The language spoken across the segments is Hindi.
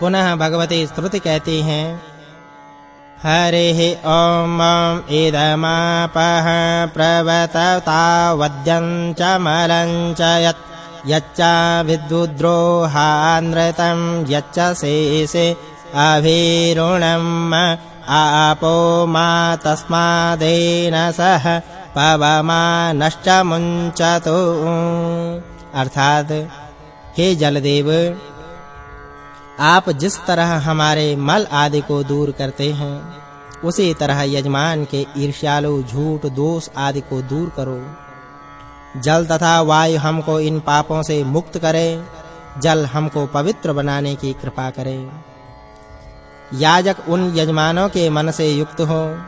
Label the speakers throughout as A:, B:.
A: पुनः भगवती स्तुति कहती हैं। हरिः ॐ इदमापः प्रवततावद्यं च मलं च यत् यच्च विद्युद्रोहानृतं यच्च शेषे अभिरुणम् आपो मा तस्मादेन सह पवमानश्च मुञ्चतु। अर्थात हे जलदेव आप जिस तरह हमारे मल आदि को दूर करते हैं, उसी तरह यजमान के ईर्ष्यालु, झूठ, दोष आदि को दूर करो। जल तथा वायु हमको इन पापों से मुक्त करें, जल हमको पवित्र बनाने की कृपा करें। याजक उन यजमानों के मन से युक्त हो,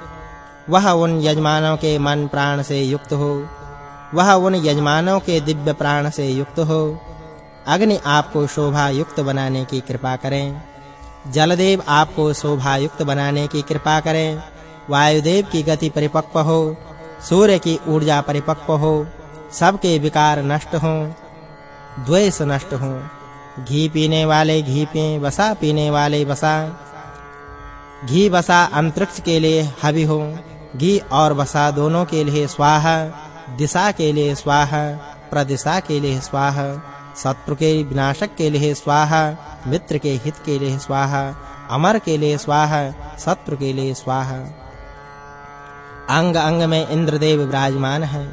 A: वह उन यजमानों के मन प्राण से युक्त हो, वह उन यजमानों के दिव्य प्राण से युक्त हो अग्नि आपको शोभा युक्त बनाने की कृपा करें। जलदेव आपको शोभा युक्त बनाने की कृपा करें। वायुदेव की गति परिपक्व हो, सूर्य की ऊर्जा परिपक्व हो, सबके विकार नष्ट हो, द्वेष नष्ट हो। घी पीने वाले घी पिए, वसा पीने वाले वसा। घी वसा अंतरिक्ष के लिए हवि हो, घी और वसा दोनों के लिए स्वाहा, दिशा के लिए स्वाहा, प्रदिशा के लिए स्वाहा। शत्रु के विनाशक के लिए स्वाहा, मित्र के हित के लिए स्वाहा, अमर के लिए स्वाहा, शत्रु के लिए स्वाहा। अंग अंग में इंद्रदेव विराजमान है।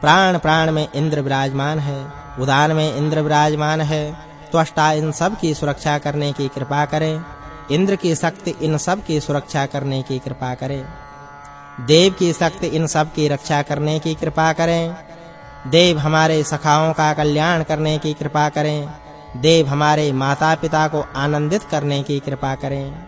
A: प्राण प्राण में इंद्र विराजमान है। उदान में इंद्र विराजमान है। त्वष्टा इन सब की सुरक्षा करने की कृपा करें। इंद्र की शक्ति इन सब की सुरक्षा करने की कृपा करें। देव की शक्ति इन सब की रक्षा करने की कृपा करें। देव हमारे सखाओं का कल्याण करने की कृपा करें। देव हमारे माता-पिता को आनंदित करने की कृपा करें।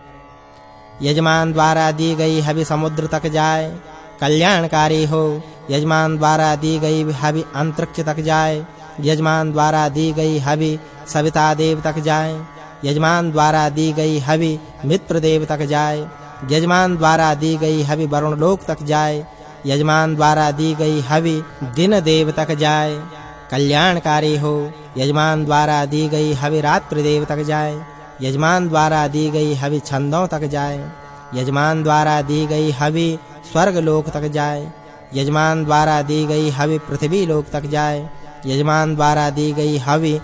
A: यजमान द्वारा दी गई हवि समुद्र तक जाए, कल्याणकारी हो। यजमान द्वारा दी गई हवि अंतरिक्ष तक जाए। यजमान द्वारा दी गई हवि सविता देव तक जाए। यजमान द्वारा दी गई हवि मित्र देव तक जाए। यजमान द्वारा दी गई हवि वरुण लोक तक जाए। यजमान द्वारा दी गई हवि दिन देव तक जाए। कल्याणकारी हो, यजमान द्वारा दी गई हवि रात्रि देव तक जाए। यजमान द्वारा दी गई हवि छंदों तक जाए। यजमान द्वारा दी गई हवि स्वर्ग लोक तक जाए। यजमान द्वारा दी गई हवि पृथ्वी लोक तक जाए। यजमान द्वारा दी गई हवि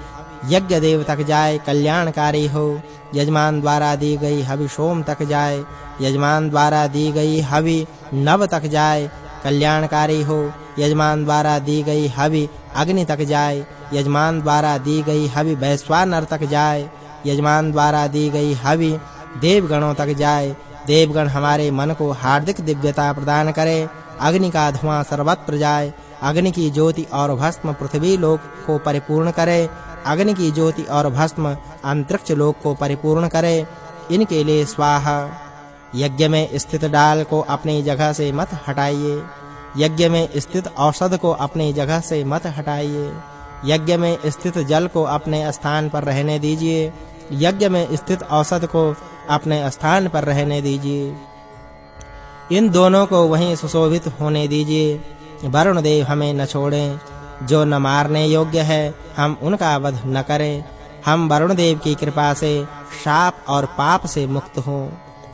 A: यज्ञ देव तक जाए, कल्याणकारी हो। यजमान द्वारा दी गई हवि सोम तक जाए। यजमान द्वारा दी गई हवि नव तक जाए। कल्याणकारी हो। यजमान द्वारा दी गई हवि अग्नि तक जाए। यजमान द्वारा दी गई हवि वैश्वानर तक जाए। यजमान द्वारा दी गई हवि देवगणों तक जाए। देवगण हमारे मन को हार्दिक दिव्यता प्रदान करे। अग्नि का धुआँ सर्वत्र जाए। अग्नि की ज्योति और भस्म पृथ्वी लोक को परिपूर्ण करे। अग्नि की ज्योति और भस्म अंतरिक्ष लोक को परिपूर्ण करे। इनके लिए स्वाहा। यज्ञ में स्थित डाल को अपनी जगह से मत हटाइए। यज्ञ में स्थित औषध को अपनी जगह से मत हटाइए। यज्ञ में स्थित जल को अपने स्थान पर रहने दीजिए। यज्ञ में स्थित औषध को अपने स्थान पर रहने दीजिए। इन दोनों को वहीं सुशोभित होने दीजिए। वरुण देव हमें न छोड़ें। जो न मारने योग्य है, हम उनका वध न करें। हम वरुण देव की कृपा से शाप और पाप से मुक्त हों।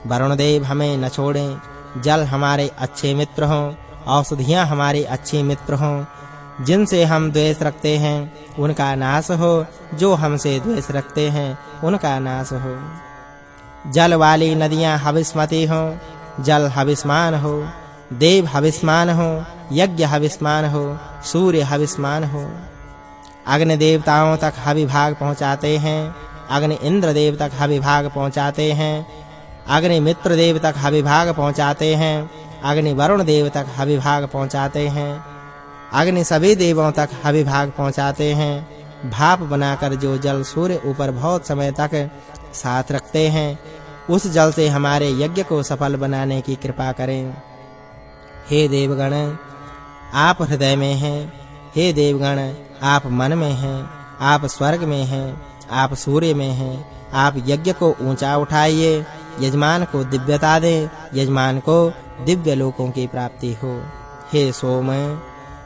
A: वरुण देव हमें न छोड़ें। जल हमारे अच्छे मित्र हों। औषधियाँ हमारे अच्छे मित्र हों, जिनसे हम द्वेष रखते हैं, उनका नाश हो, जो हमसे द्वेष रखते हैं, उनका नाश हो। जल वाली नदियाँ हविस्मती हो, जल हविस्मान हो, देव हविस्मान हो, यज्ञ हविस्मान हो, सूर्य हविस्मान हो। अग्नि देवताओं तक हविभाग पहुंचाते हैं, अग्नि इंद्र देव तक हविभाग पहुंचाते हैं, अग्नि मित्र देव तक हविभाग पहुंचाते हैं अग्नि वरुण देव तक हविभाग पहुंचाते हैं। अग्नि सभी देवों तक हविभाग पहुंचाते हैं। भाप बनाकर जो जल सूर्य ऊपर बहुत समय तक साथ रखते हैं, उस जल से हमारे यज्ञ को सफल बनाने की कृपा करें। हे देवगण, आप हृदय में हैं। हे देवगण, आप मन में हैं। आप स्वर्ग में हैं। आप सूर्य में हैं। आप यज्ञ को ऊँचा उठाइए। यजमान को दिव्यता दे। यजमान को दिव्य लोकों की प्राप्ति हो। हे सोम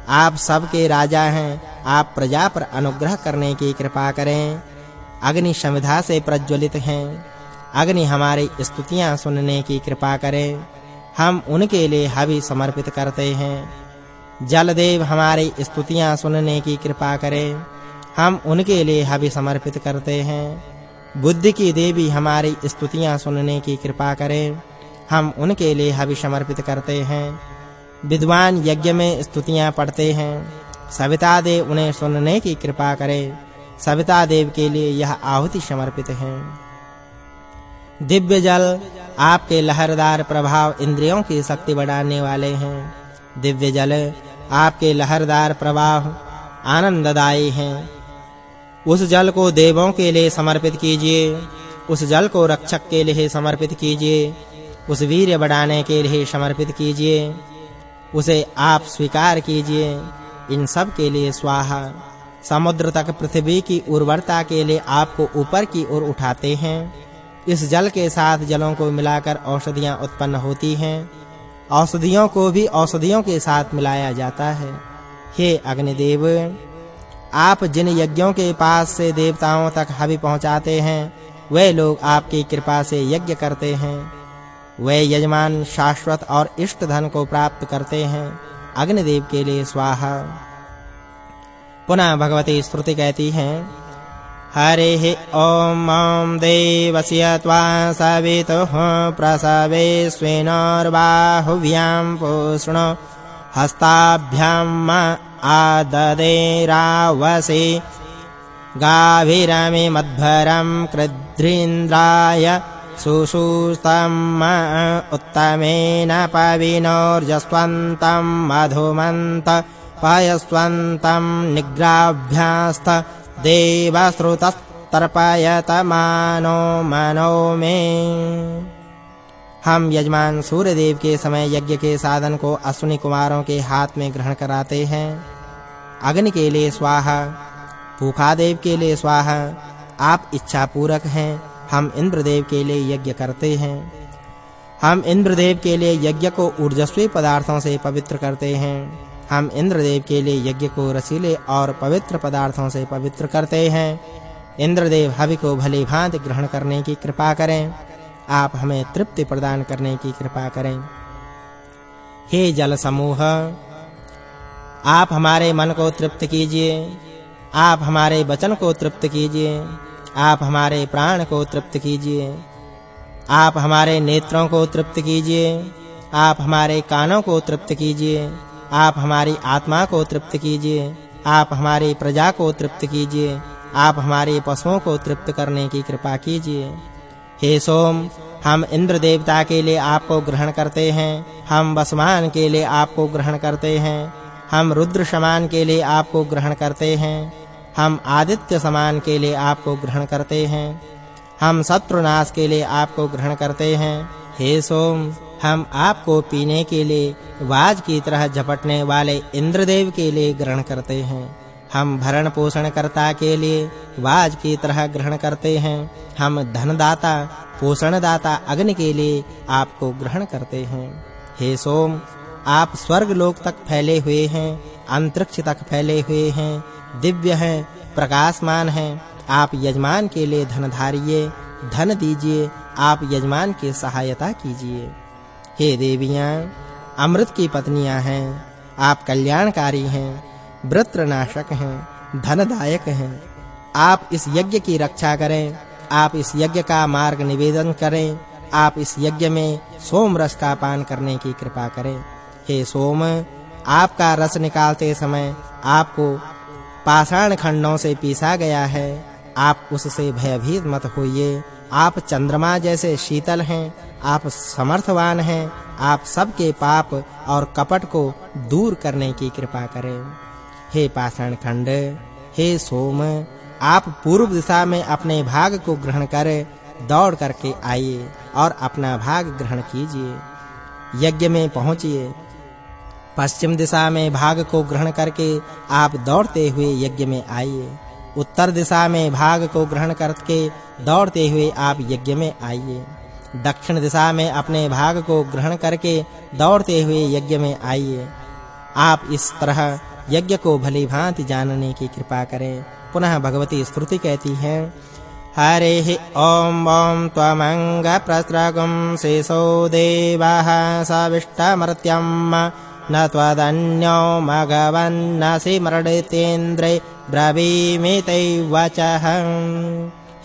A: आप सबके राजा हैं। आप प्रजा पर अनुग्रह करने की कृपा करें। अग्नि समिधा से प्रज्वलित हैं। अग्नि हमारी स्तुतियाँ सुनने की कृपा करें। हम उनके लिए हवि समर्पित करते हैं। जलदेव हमारी स्तुतियाँ सुनने की कृपा करें। हम उनके लिए हवि समर्पित करते हैं। बुद्धि की देवी हमारी स्तुतियाँ सुनने की कृपा करें। हम उनके लिए हवि समर्पित करते हैं। विद्वान यज्ञ में स्तुतियाँ पढ़ते हैं। सविता देव उन्हें सुनने की कृपा करें। सविता देव के लिए यह आहुति समर्पित है। दिव्य जल आपके लहरदार प्रभाव इंद्रियों की शक्ति बढ़ाने वाले हैं। दिव्य जल आपके लहरदार प्रवाह आनंददायी हैं। उस जल को देवों के लिए समर्पित कीजिए। उस जल को रक्षक के लिए समर्पित कीजिए। उस वीर्य बढ़ाने के लिए समर्पित कीजिए। उसे आप स्वीकार कीजिए। इन सब के लिए स्वाहा, समुद्र तक पृथ्वी की उर्वरता के लिए आपको ऊपर की ओर उठाते हैं। इस जल के साथ जलों को मिलाकर औषधियाँ उत्पन्न होती हैं। औषधियों को भी औषधियों के साथ मिलाया जाता है। हे अग्निदेव, आप जिन यज्ञों के पास से देवताओं तक हवि पहुंचाते हैं, वे लोग आपकी कृपा से यज्ञ करते हैं। वे यजमान शाश्वत और इष्ट धन को प्राप्त करते हैं। अग्निदेव के लिए स्वाहा। पुनः भगवती स्तुति कहती हैं, हरिः ॐ ॐ देवस्य त्वा सवितुः प्रसवे स्वेनर्बाहुव्यां पूष्ण। हस्ताभ्याम् आददे रावसे। गाभिरमि मध्वरं कृद्रीन्द्राय सुषुस्तम् उत्तमेन पविनोर्जस्वन्तं मधुमन्त पयस्वन्तं निग्राभ्यास्त देवश्रुतस्तर्पयतमानो मनो मे। हम यजमान सूर्यदेव के समय यज्ञ के साधन को अश्विनी कुमारों के हाथ में ग्रहण कराते हैं। अग्नि के लिए स्वाहा भूखा देव के लिए स्वाहा, आप इच्छा पूरक हैं। हम इंद्रदेव के लिए यज्ञ करते हैं। हम इंद्रदेव के लिए यज्ञ को ऊर्जस्वी पदार्थों से पवित्र करते हैं। हम इंद्रदेव के लिए यज्ञ को रसीले और पवित्र पदार्थों से पवित्र करते हैं। इंद्रदेव हवि को भली भांति ग्रहण करने की कृपा करें। आप हमें तृप्ति प्रदान करने की कृपा करें। हे जल समूह, आप हमारे मन को तृप्त कीजिए। आप हमारे वचन को तृप्त कीजिए। आप हमारे प्राण को तृप्त कीजिए। आप हमारे नेत्रों को तृप्त कीजिए। आप हमारे कानों को तृप्त कीजिए। आप हमारी आत्मा को तृप्त कीजिए। आप हमारी प्रजा को तृप्त कीजिए। आप हमारे पशुओं को तृप्त करने की कृपा कीजिए। हे सोम, हम इंद्र देवता के लिए आपको ग्रहण करते हैं। हम वसमान के लिए आपको ग्रहण करते हैं। हम रुद्र समान के लिए आपको ग्रहण करते हैं। हम आदित्य समान के लिए आपको ग्रहण करते हैं। हम शत्रुनाश के लिए आपको ग्रहण करते हैं। हे सोम, हम आपको पीने के लिए, वाज की तरह झपटने वाले इंद्रदेव के लिए ग्रहण करते हैं। हम भरण पोषण करता के लिए वाज की तरह ग्रहण करते हैं। हम धनदाता पोषण दाता अग्नि के लिए आपको ग्रहण करते हैं। हे सोम, आप स्वर्ग लोक तक फैले हुए हैं। अंतरिक्ष तक फैले हुए हैं, दिव्य हैं, प्रकाशमान हैं। आप यजमान के लिए धन धारिए धन दीजिए, आप यजमान की सहायता कीजिए। हे देवियाँ, अमृत की पत्नियाँ हैं, आप कल्याणकारी हैं, वृत्रनाशक हैं, धनदायक हैं। आप इस यज्ञ की रक्षा करें, आप इस यज्ञ का मार्ग निवेदन करें, आप इस यज्ञ में सोम रस का पान करने की कृपा करें। हे सोम आपका रस निकालते समय आपको पाषाण खंडों से पीसा गया है। आप उससे भयभीत मत होइए। आप चंद्रमा जैसे शीतल हैं। आप समर्थवान हैं। आप सबके पाप और कपट को दूर करने की कृपा करें। हे पाषाण खंड, हे सोम, आप पूर्व दिशा में अपने भाग को ग्रहण कर, दौड़ करके आइए और अपना भाग ग्रहण कीजिए। यज्ञ में पहुंचिए। पश्चिम दिशा में भाग को ग्रहण करके आप दौड़ते हुए यज्ञ में आइए। उत्तर दिशा में भाग को ग्रहण करके दौड़ते हुए आप यज्ञ में आइए। दक्षिण दिशा में अपने भाग को ग्रहण करके दौड़ते हुए यज्ञ में आइए। आप इस तरह यज्ञ को भली भांति जानने की कृपा करें। पुनः भगवती स्तुति कहती है, हरे ओम ॐ ॐ त्वमङ्गप्रस्रगुं शेषो देवः सविष्टमर्त्यम्। न त्वदन्यो मघवन्नसि मृडितेन्द्रे ब्रवीमि वचः।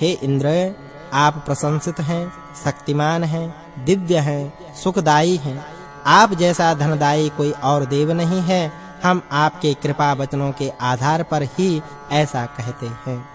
A: हे इंद्र, आप प्रशंसित हैं, शक्तिमान हैं, दिव्य हैं सुखदाई हैं। आप जैसा धनदायी कोई और देव नहीं है, हम आपके कृपा वचनों के आधार पर ही ऐसा कहते हैं।